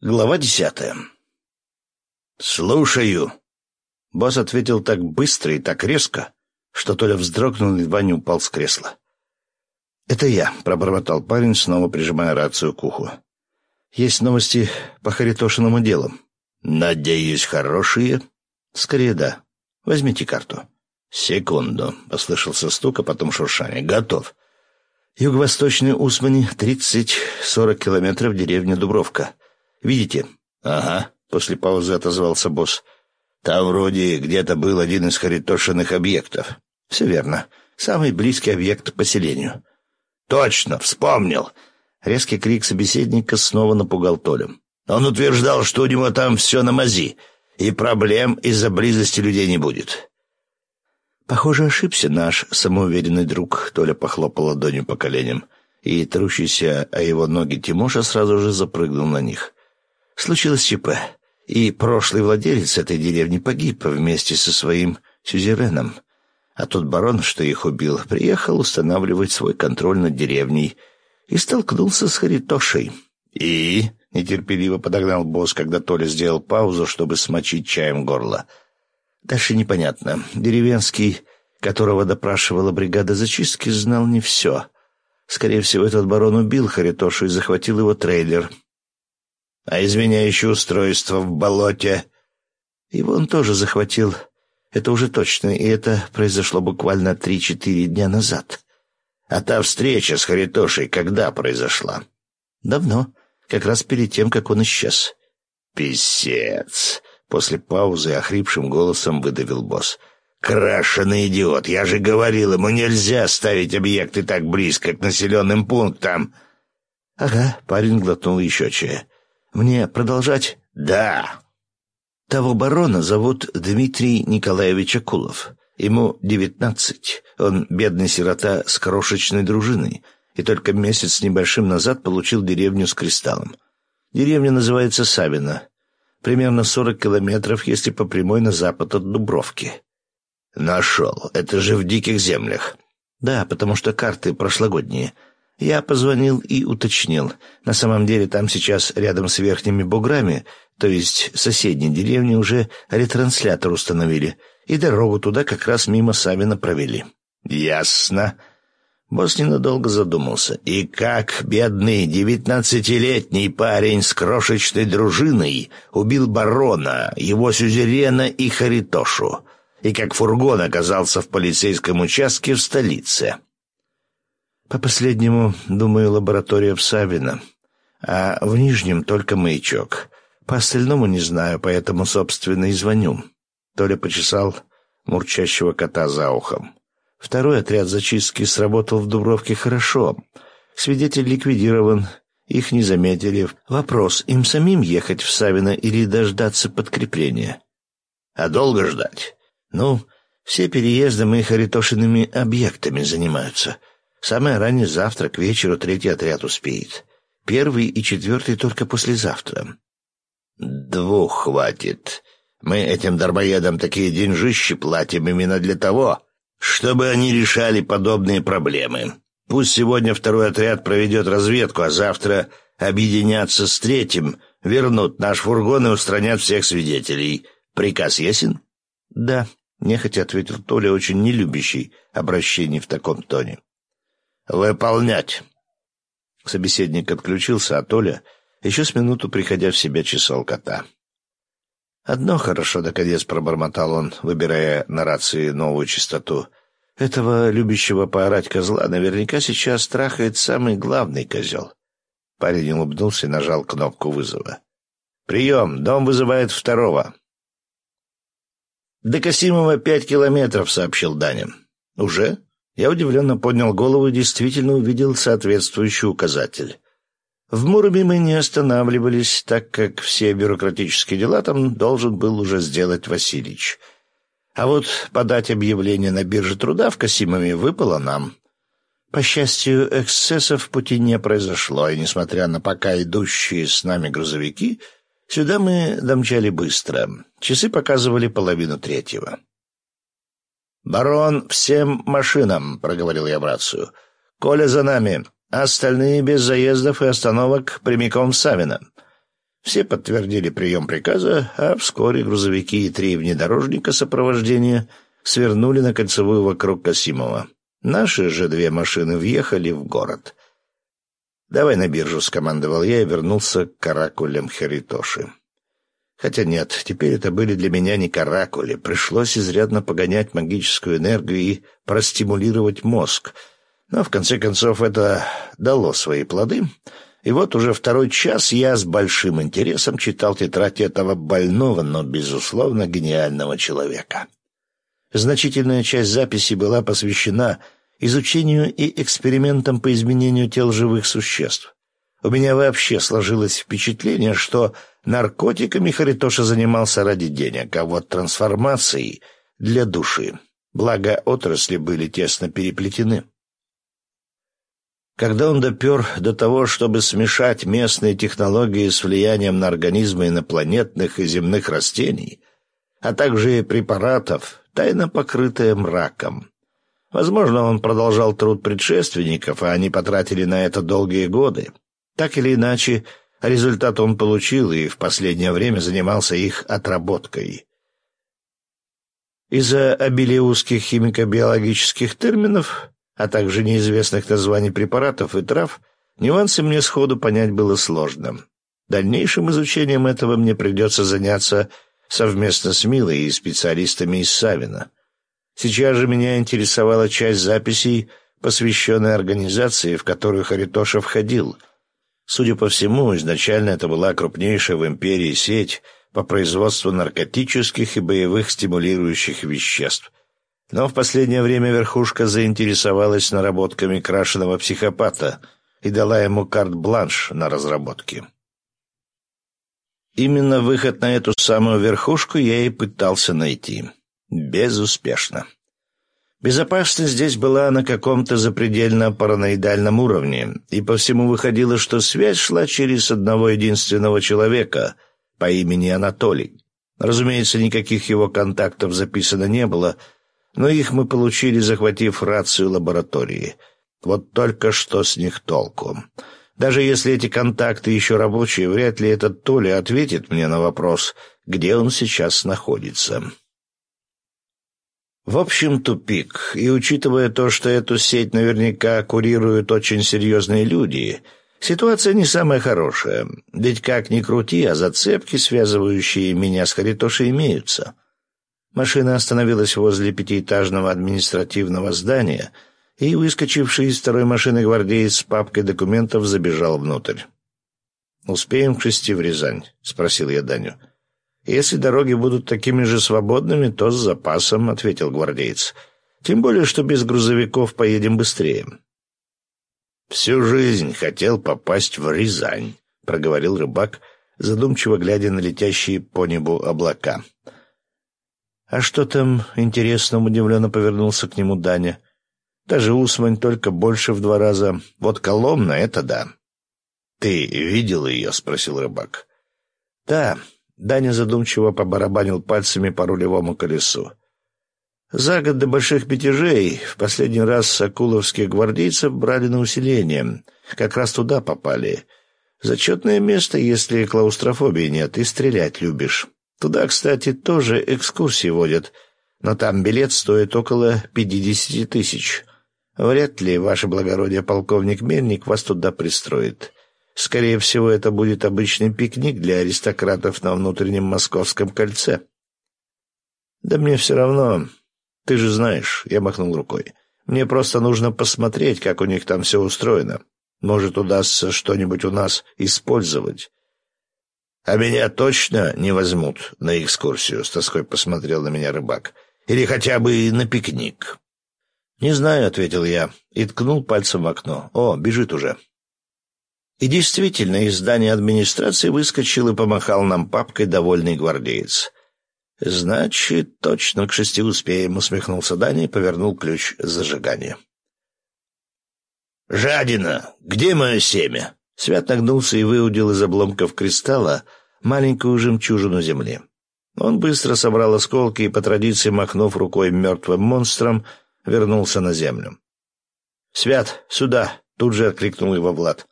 Глава десятая. «Слушаю!» Босс ответил так быстро и так резко, что Толя вздрогнул и едва не упал с кресла. «Это я», — пробормотал парень, снова прижимая рацию к уху. «Есть новости по Харитошиному делу». «Надеюсь, хорошие?» «Скорее да. Возьмите карту». «Секунду», — послышался стук, а потом шуршание. «Готов». «Юго-восточный Усмани, тридцать-сорок километров, деревня Дубровка». Видите? Ага, после паузы отозвался босс. Там вроде где-то был один из харитошиных объектов. Все верно. Самый близкий объект к поселению. Точно, вспомнил. Резкий крик собеседника снова напугал Толю. Он утверждал, что у него там все на мази, и проблем из-за близости людей не будет. Похоже, ошибся наш самоуверенный друг. Толя похлопал ладонью по коленям, и трущийся о его ноги Тимоша сразу же запрыгнул на них. Случилось ЧП, и прошлый владелец этой деревни погиб вместе со своим сюзереном. А тот барон, что их убил, приехал устанавливать свой контроль над деревней и столкнулся с Харитошей. «И?» — нетерпеливо подогнал босс, когда Толя сделал паузу, чтобы смочить чаем горло. «Дальше непонятно. Деревенский, которого допрашивала бригада зачистки, знал не все. Скорее всего, этот барон убил Харитошу и захватил его трейлер, а изменяющее устройство в болоте. Его он тоже захватил. Это уже точно, и это произошло буквально три-четыре дня назад. А та встреча с Харитошей когда произошла? Давно, как раз перед тем, как он исчез. Писец! После паузы охрипшим голосом выдавил босс. «Крашеный идиот! Я же говорил, ему нельзя ставить объекты так близко к населенным пунктам!» «Ага», — парень глотнул еще чая. Мне продолжать? Да. Того барона зовут Дмитрий Николаевич Акулов. Ему девятнадцать. Он бедный сирота с крошечной дружиной и только месяц с небольшим назад получил деревню с кристаллом. Деревня называется Савина. Примерно сорок километров, если по прямой на запад от Дубровки. Нашел. Это же в диких землях. Да, потому что карты прошлогодние — я позвонил и уточнил. На самом деле там сейчас рядом с верхними буграми, то есть соседней деревни, уже ретранслятор установили, и дорогу туда как раз мимо Савина провели. «Ясно». Босс ненадолго задумался. «И как бедный девятнадцатилетний парень с крошечной дружиной убил барона, его сюзерена и Харитошу, и как фургон оказался в полицейском участке в столице?» По последнему, думаю, лаборатория в Савино, а в Нижнем только маячок. По остальному не знаю, поэтому, собственно, и звоню. Толя почесал мурчащего кота за ухом. Второй отряд зачистки сработал в Дубровке хорошо. Свидетель ликвидирован, их не заметили. Вопрос, им самим ехать в Савино или дождаться подкрепления? А долго ждать? Ну, все переездом и харитошиными объектами занимаются — Самое раннее завтра, к вечеру, третий отряд успеет. Первый и четвертый только послезавтра. Двух хватит. Мы этим дармоедам такие деньжищи платим именно для того, чтобы они решали подобные проблемы. Пусть сегодня второй отряд проведет разведку, а завтра объединятся с третьим, вернут наш фургон и устранят всех свидетелей. Приказ ясен? Да, нехотя ответил Толя, очень нелюбящий обращений в таком тоне. «Выполнять!» Собеседник отключился, а Толя еще с минуту, приходя в себя, чесал кота. «Одно хорошо, наконец, пробормотал он, выбирая на рации новую частоту. Этого любящего поорать козла наверняка сейчас страхает самый главный козел». Парень улыбнулся и нажал кнопку вызова. «Прием! Дом вызывает второго». «До Касимова пять километров», — сообщил Даня. «Уже?» Я удивленно поднял голову и действительно увидел соответствующий указатель. В Муроме мы не останавливались, так как все бюрократические дела там должен был уже сделать Васильич. А вот подать объявление на бирже труда в Касимове выпало нам. По счастью, эксцессов в пути не произошло, и, несмотря на пока идущие с нами грузовики, сюда мы домчали быстро. Часы показывали половину третьего. «Барон, всем машинам!» — проговорил я в рацию. «Коля за нами. Остальные без заездов и остановок прямиком в Савино. Все подтвердили прием приказа, а вскоре грузовики и три внедорожника сопровождения свернули на кольцевую вокруг Касимова. Наши же две машины въехали в город. «Давай на биржу», — скомандовал я и вернулся к каракулям Харитоши. Хотя нет, теперь это были для меня не каракули. Пришлось изрядно погонять магическую энергию и простимулировать мозг. Но, в конце концов, это дало свои плоды. И вот уже второй час я с большим интересом читал тетрадь этого больного, но, безусловно, гениального человека. Значительная часть записи была посвящена изучению и экспериментам по изменению тел живых существ. У меня вообще сложилось впечатление, что наркотиками Харитоша занимался ради денег, а вот трансформацией — для души. Благо, отрасли были тесно переплетены. Когда он допер до того, чтобы смешать местные технологии с влиянием на организмы инопланетных и земных растений, а также препаратов, тайно покрытые мраком. Возможно, он продолжал труд предшественников, а они потратили на это долгие годы. Так или иначе, результат он получил и в последнее время занимался их отработкой. Из-за обилия узких химико-биологических терминов, а также неизвестных названий препаратов и трав, нюансы мне сходу понять было сложно. Дальнейшим изучением этого мне придется заняться совместно с Милой и специалистами из Савина. Сейчас же меня интересовала часть записей, посвященная организации, в которую Харитоша входил. Судя по всему, изначально это была крупнейшая в империи сеть по производству наркотических и боевых стимулирующих веществ. Но в последнее время верхушка заинтересовалась наработками крашеного психопата и дала ему карт-бланш на разработки. Именно выход на эту самую верхушку я и пытался найти. Безуспешно. Безопасность здесь была на каком-то запредельно параноидальном уровне, и по всему выходило, что связь шла через одного единственного человека по имени Анатолий. Разумеется, никаких его контактов записано не было, но их мы получили, захватив рацию лаборатории. Вот только что с них толку. Даже если эти контакты еще рабочие, вряд ли этот Толя ответит мне на вопрос, где он сейчас находится. В общем, тупик. И учитывая то, что эту сеть наверняка курируют очень серьезные люди, ситуация не самая хорошая. Ведь как ни крути, а зацепки, связывающие меня с Харитошей, имеются. Машина остановилась возле пятиэтажного административного здания — и, выскочивший из второй машины гвардеец с папкой документов, забежал внутрь. «Успеем к шести в Рязань?» — спросил я Даню. «Если дороги будут такими же свободными, то с запасом», — ответил гвардеец. «Тем более, что без грузовиков поедем быстрее». «Всю жизнь хотел попасть в Рязань», — проговорил рыбак, задумчиво глядя на летящие по небу облака. «А что там интересно?» — удивленно повернулся к нему Даня. Даже Усмань только больше в два раза. Вот Коломна — это да. — Ты видел ее? — спросил рыбак. — Да. Даня задумчиво побарабанил пальцами по рулевому колесу. За год до больших мятежей в последний раз сокуловских гвардейцев брали на усиление. Как раз туда попали. Зачетное место, если клаустрофобии нет, и стрелять любишь. Туда, кстати, тоже экскурсии водят, но там билет стоит около пятидесяти тысяч. Вряд ли, ваше благородие, полковник Мельник вас туда пристроит. Скорее всего, это будет обычный пикник для аристократов на внутреннем московском кольце. Да мне все равно. Ты же знаешь, я махнул рукой. Мне просто нужно посмотреть, как у них там все устроено. Может, удастся что-нибудь у нас использовать. А меня точно не возьмут на экскурсию, с тоской посмотрел на меня рыбак. Или хотя бы на пикник. «Не знаю», — ответил я и ткнул пальцем в окно. «О, бежит уже». И действительно, из здания администрации выскочил и помахал нам папкой довольный гвардеец. «Значит, точно к шести успеем», — усмехнулся Даня и повернул ключ зажигания. «Жадина! Где мое семя?» Свят нагнулся и выудил из обломков кристалла маленькую жемчужину земли. Он быстро собрал осколки и, по традиции махнув рукой мертвым монстром, вернулся на землю. «Свят, сюда!» — тут же откликнул его Влад.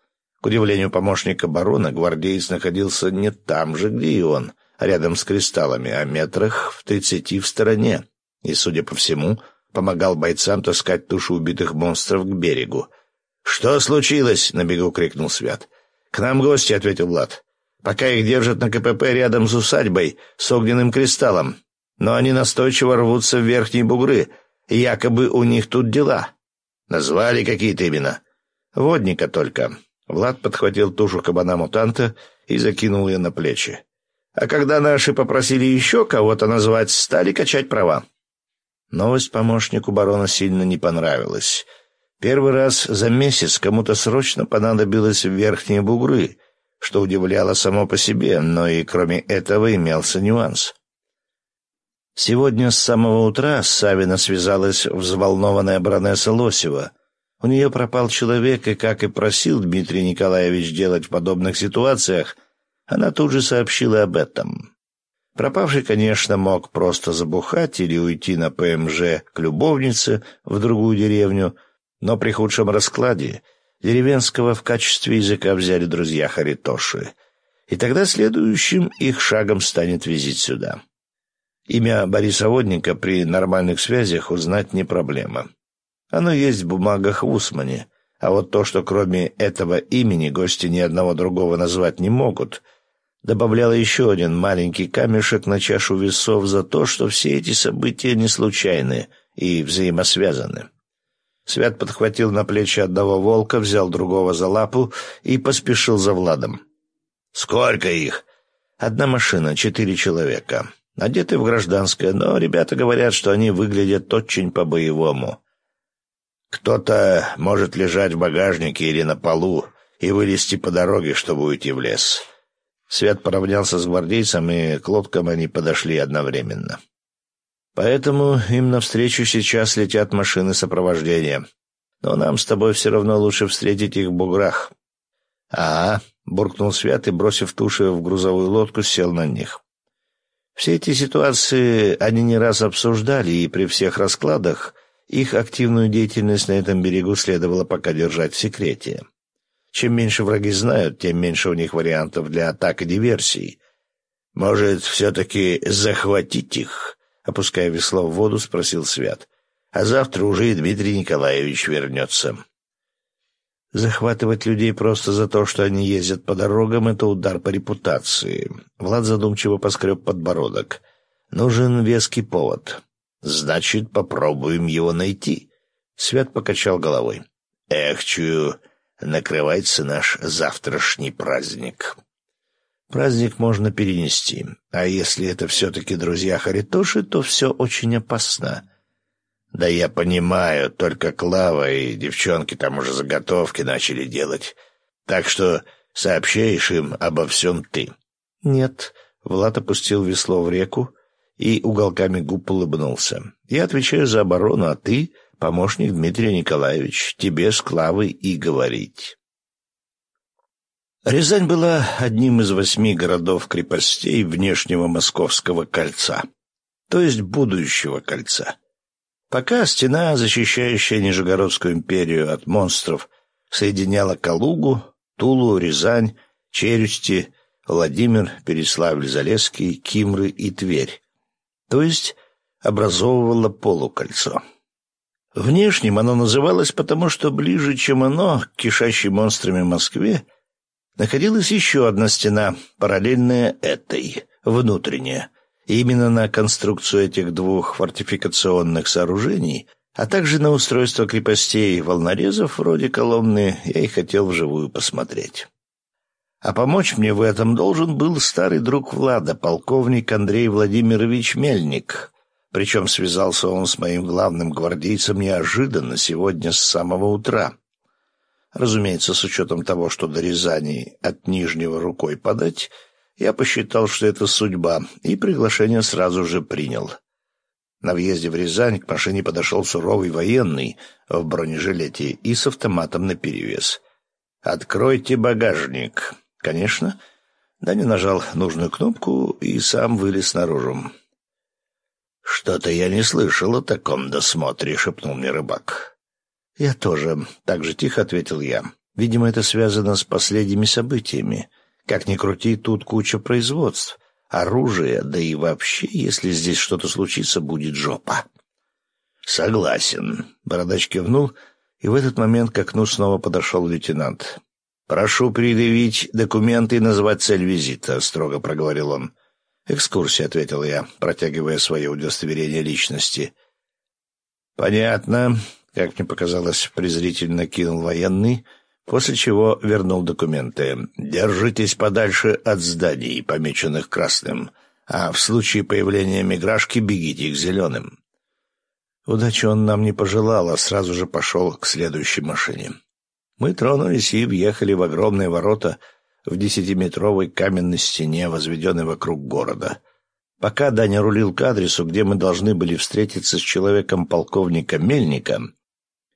Удивлению помощника барона, гвардеец находился не там же, где и он, рядом с кристаллами, а метрах в тридцати в стороне, и, судя по всему, помогал бойцам таскать туши убитых монстров к берегу. «Что случилось?» — на бегу крикнул Свят. «К нам гости», — ответил Влад. «Пока их держат на КПП рядом с усадьбой с огненным кристаллом, но они настойчиво рвутся в верхние бугры, якобы у них тут дела». «Назвали какие-то имена?» «Водника только». Влад подхватил тушу кабана-мутанта и закинул ее на плечи. А когда наши попросили еще кого-то назвать, стали качать права. Новость помощнику барона сильно не понравилась. Первый раз за месяц кому-то срочно понадобилось верхние бугры, что удивляло само по себе, но и кроме этого имелся нюанс. Сегодня с самого утра с Савина связалась взволнованная баронесса Лосева. У нее пропал человек, и, как и просил Дмитрий Николаевич делать в подобных ситуациях, она тут же сообщила об этом. Пропавший, конечно, мог просто забухать или уйти на ПМЖ к любовнице в другую деревню, но при худшем раскладе деревенского в качестве языка взяли друзья Харитоши, и тогда следующим их шагом станет визит сюда. Имя Бориса Водника при нормальных связях узнать не проблема. Оно есть в бумагах в Усмане, а вот то, что кроме этого имени гости ни одного другого назвать не могут — добавляла еще один маленький камешек на чашу весов за то, что все эти события не случайны и взаимосвязаны. Свят подхватил на плечи одного волка, взял другого за лапу и поспешил за Владом. «Сколько их?» «Одна машина, четыре человека. Одеты в гражданское, но ребята говорят, что они выглядят очень по-боевому. Кто-то может лежать в багажнике или на полу и вылезти по дороге, чтобы уйти в лес». Свят поравнялся с гвардейцем, и к лодкам они подошли одновременно. Поэтому им навстречу сейчас летят машины сопровождения. Но нам с тобой все равно лучше встретить их в буграх. — А, буркнул Свят и, бросив туши в грузовую лодку, сел на них. Все эти ситуации они не раз обсуждали, и при всех раскладах их активную деятельность на этом берегу следовало пока держать в секрете. Чем меньше враги знают, тем меньше у них вариантов для атак и диверсий. Может, все-таки захватить их? Опуская весло в воду, спросил Свят. А завтра уже и Дмитрий Николаевич вернется. Захватывать людей просто за то, что они ездят по дорогам, — это удар по репутации. Влад задумчиво поскреб подбородок. Нужен веский повод. Значит, попробуем его найти. Свят покачал головой. Эх, чую, накрывается наш завтрашний праздник. Праздник можно перенести, а если это все-таки друзья Харитоши, то все очень опасно. Да я понимаю, только Клава и девчонки там уже заготовки начали делать. Так что сообщаешь им обо всем ты. Нет, Влад опустил весло в реку и уголками губ улыбнулся. Я отвечаю за оборону, а ты помощник Дмитрий Николаевич, тебе с Клавой и говорить. Рязань была одним из восьми городов-крепостей внешнего московского кольца, то есть будущего кольца. Пока стена, защищающая Нижегородскую империю от монстров, соединяла Калугу, Тулу, Рязань, Челюсти, Владимир, Переславль-Залесский, Кимры и Тверь, то есть образовывала полукольцо. Внешним оно называлось потому, что ближе, чем оно, к кишащей монстрами Москве, находилась еще одна стена, параллельная этой, внутренняя. И именно на конструкцию этих двух фортификационных сооружений, а также на устройство крепостей волнорезов вроде Коломны, я и хотел вживую посмотреть. А помочь мне в этом должен был старый друг Влада, полковник Андрей Владимирович Мельник, причем связался он с моим главным гвардейцем неожиданно, сегодня с самого утра. Разумеется, с учетом того, что до Рязани от Нижнего рукой подать, я посчитал, что это судьба, и приглашение сразу же принял. На въезде в Рязань к машине подошел суровый военный в бронежилете и с автоматом наперевес. «Откройте багажник». «Конечно». Даня нажал нужную кнопку и сам вылез наружу. «Что-то я не слышал о таком досмотре», — шепнул мне рыбак. «Я тоже», — так же тихо ответил я. Видимо, это связано с последними событиями. Как ни крути, тут куча производств, оружия, да и вообще, если здесь что-то случится, будет жопа. Согласен. Бородач кивнул, и в этот момент к окну снова подошел лейтенант. «Прошу предъявить документы и назвать цель визита», — строго проговорил он. «Экскурсия», — ответил я, протягивая свое удостоверение личности. «Понятно», — как мне показалось, презрительно кинул военный, после чего вернул документы. «Держитесь подальше от зданий, помеченных красным, а в случае появления миграшки бегите к зеленым». Удачи он нам не пожелал, а сразу же пошел к следующей машине. Мы тронулись и въехали в огромные ворота в десятиметровой каменной стене, возведенной вокруг города. Пока Даня рулил к адресу, где мы должны были встретиться с человеком-полковника Мельником,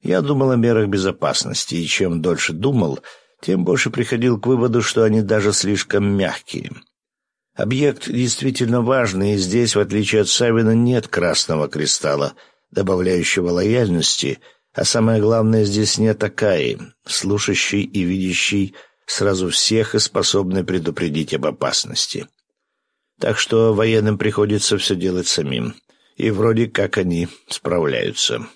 я думал о мерах безопасности, и чем дольше думал, тем больше приходил к выводу, что они даже слишком мягкие. Объект действительно важный, и здесь, в отличие от Савина, нет красного кристалла — добавляющего лояльности, а самое главное, здесь нет Акаи, слушающей и видящей сразу всех и способной предупредить об опасности. Так что военным приходится все делать самим, и вроде как они справляются.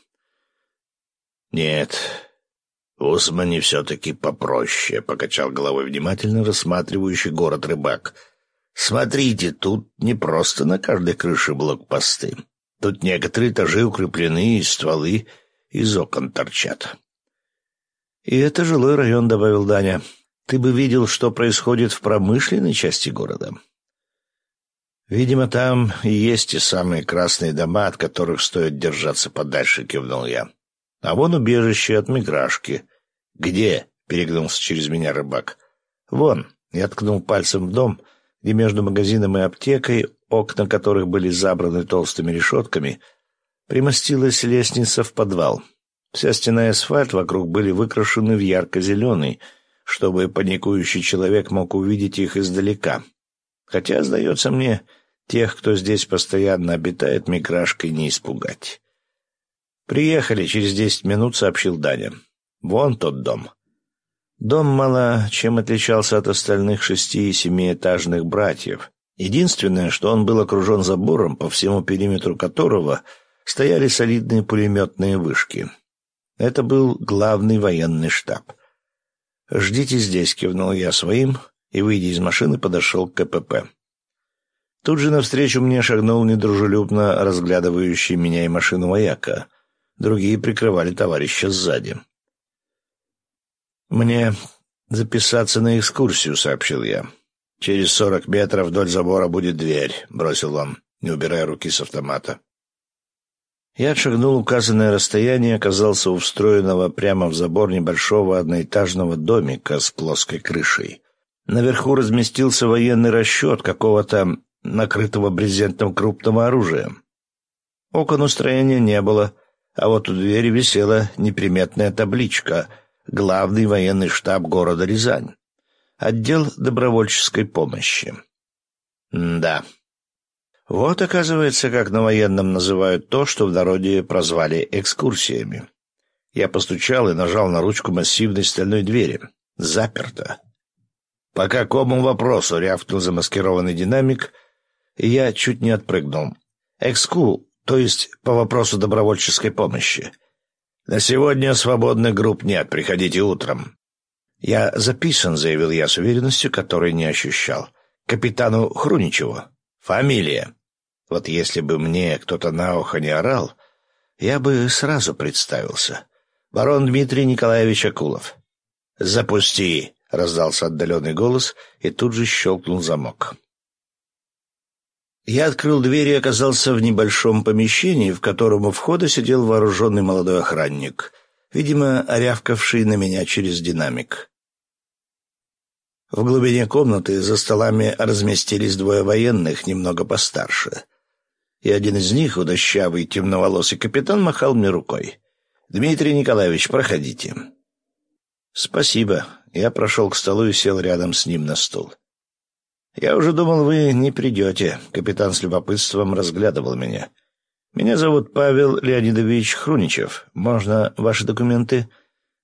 «Нет, в Усмане все-таки попроще», — покачал головой внимательно рассматривающий город рыбак. «Смотрите, тут не просто на каждой крыше блокпосты. Тут некоторые этажи укреплены, и стволы из окон торчат. «И это жилой район», — добавил Даня. «Ты бы видел, что происходит в промышленной части города». «Видимо, там и есть те самые красные дома, от которых стоит держаться подальше», — кивнул я. «А вон убежище от миграшки». «Где?» — перегнулся через меня рыбак. «Вон», — я ткнул пальцем в дом, где между магазином и аптекой окна которых были забраны толстыми решетками, примостилась лестница в подвал. Вся стена и асфальт вокруг были выкрашены в ярко-зеленый, чтобы паникующий человек мог увидеть их издалека. Хотя, сдается мне, тех, кто здесь постоянно обитает, миграшкой не испугать. «Приехали через десять минут», — сообщил Даня. «Вон тот дом». Дом мало чем отличался от остальных шести- и семиэтажных братьев, Единственное, что он был окружен забором, по всему периметру которого стояли солидные пулеметные вышки. Это был главный военный штаб. «Ждите здесь», — кивнул я своим, и, выйдя из машины, подошел к КПП. Тут же навстречу мне шагнул недружелюбно разглядывающий меня и машину вояка. Другие прикрывали товарища сзади. «Мне записаться на экскурсию», — сообщил я. «Через сорок метров вдоль забора будет дверь», — бросил он, не убирая руки с автомата. Я отшагнул указанное расстояние и оказался у встроенного прямо в забор небольшого одноэтажного домика с плоской крышей. Наверху разместился военный расчет какого-то накрытого брезентом крупного оружия. Окон у строения не было, а вот у двери висела неприметная табличка «Главный военный штаб города Рязань». Отдел добровольческой помощи. М да. Вот, оказывается, как на военном называют то, что в народе прозвали экскурсиями. Я постучал и нажал на ручку массивной стальной двери. Заперто. «По какому вопросу?» — рявкнул замаскированный динамик, и я чуть не отпрыгнул. «Экскул, то есть по вопросу добровольческой помощи. На сегодня свободных групп нет, приходите утром. «Я записан», — заявил я с уверенностью, которой не ощущал. «Капитану Хруничеву. Фамилия. Вот если бы мне кто-то на ухо не орал, я бы сразу представился. Барон Дмитрий Николаевич Акулов». «Запусти», — раздался отдаленный голос, и тут же щелкнул замок. Я открыл дверь и оказался в небольшом помещении, в котором у входа сидел вооруженный молодой охранник, видимо, рявкавший на меня через динамик. В глубине комнаты за столами разместились двое военных, немного постарше. И один из них, удощавый темноволосый капитан, махал мне рукой. «Дмитрий Николаевич, проходите». «Спасибо». Я прошел к столу и сел рядом с ним на стул. «Я уже думал, вы не придете». Капитан с любопытством разглядывал меня. «Меня зовут Павел Леонидович Хруничев. Можно ваши документы?»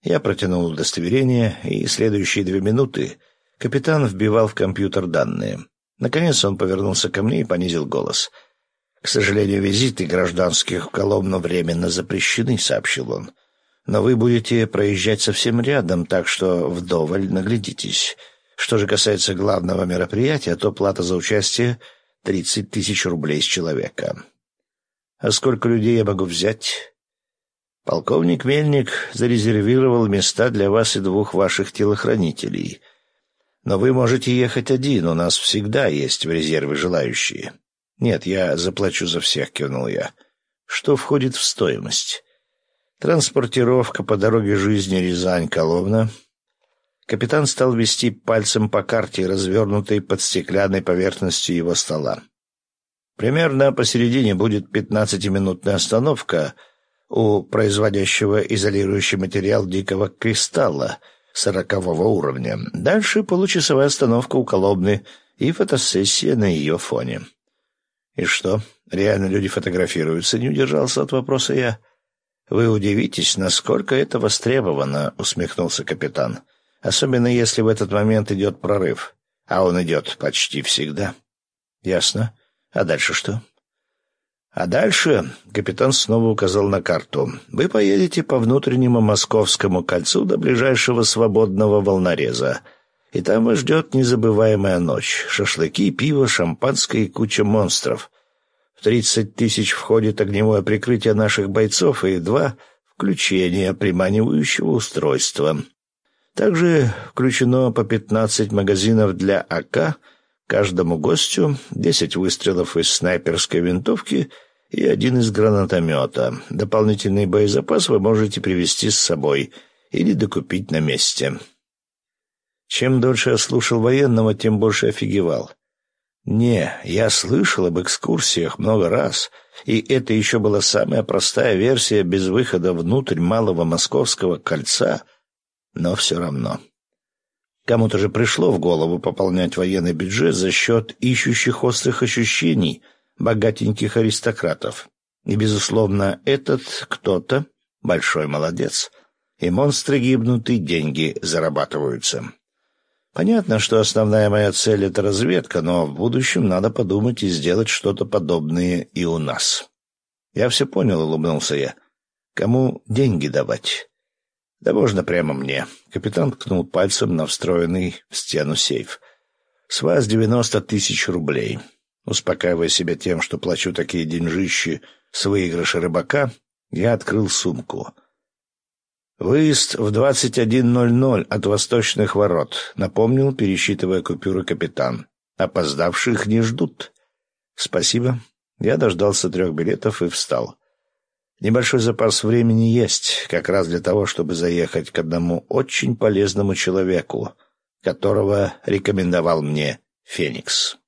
Я протянул удостоверение, и следующие две минуты капитан вбивал в компьютер данные. Наконец он повернулся ко мне и понизил голос. «К сожалению, визиты гражданских в Коломну временно запрещены», — сообщил он. «Но вы будете проезжать совсем рядом, так что вдоволь наглядитесь. Что же касается главного мероприятия, то плата за участие — тридцать тысяч рублей с человека. А сколько людей я могу взять? Полковник Мельник зарезервировал места для вас и двух ваших телохранителей. Но вы можете ехать один, у нас всегда есть в резерве желающие. Нет, я заплачу за всех, кивнул я. Что входит в стоимость? Транспортировка по дороге жизни Рязань-Коломна — Капитан стал вести пальцем по карте, развернутой под стеклянной поверхностью его стола. Примерно посередине будет пятнадцатиминутная остановка у производящего изолирующий материал дикого кристалла сорокового уровня. Дальше получасовая остановка у Коломны и фотосессия на ее фоне. «И что, реально люди фотографируются?» — не удержался от вопроса я. «Вы удивитесь, насколько это востребовано», — усмехнулся капитан. Особенно если в этот момент идет прорыв. А он идет почти всегда. Ясно. А дальше что? А дальше капитан снова указал на карту. Вы поедете по внутреннему московскому кольцу до ближайшего свободного волнореза. И там вас ждет незабываемая ночь. Шашлыки, пиво, шампанское и куча монстров. В тридцать тысяч входит огневое прикрытие наших бойцов и два включения приманивающего устройства. Также включено по 15 магазинов для АК каждому гостю, 10 выстрелов из снайперской винтовки и один из гранатомета. Дополнительный боезапас вы можете привезти с собой или докупить на месте. Чем дольше я слушал военного, тем больше офигевал. Не, я слышал об экскурсиях много раз, и это еще была самая простая версия без выхода внутрь малого московского кольца — но все равно. Кому-то же пришло в голову пополнять военный бюджет за счет ищущих острых ощущений богатеньких аристократов. И, безусловно, этот кто-то большой молодец. И монстры гибнут, и деньги зарабатываются. Понятно, что основная моя цель — это разведка, но в будущем надо подумать и сделать что-то подобное и у нас. Я все понял, — улыбнулся я. Кому деньги давать? «Да можно прямо мне». Капитан ткнул пальцем на встроенный в стену сейф. «С вас девяносто тысяч рублей». Успокаивая себя тем, что плачу такие деньжищи с выигрыша рыбака, я открыл сумку. «Выезд в двадцать один ноль ноль от восточных ворот», — напомнил, пересчитывая купюры капитан. «Опоздавших не ждут». «Спасибо». Я дождался трех билетов и встал. Небольшой запас времени есть, как раз для того, чтобы заехать к одному очень полезному человеку, которого рекомендовал мне Феникс.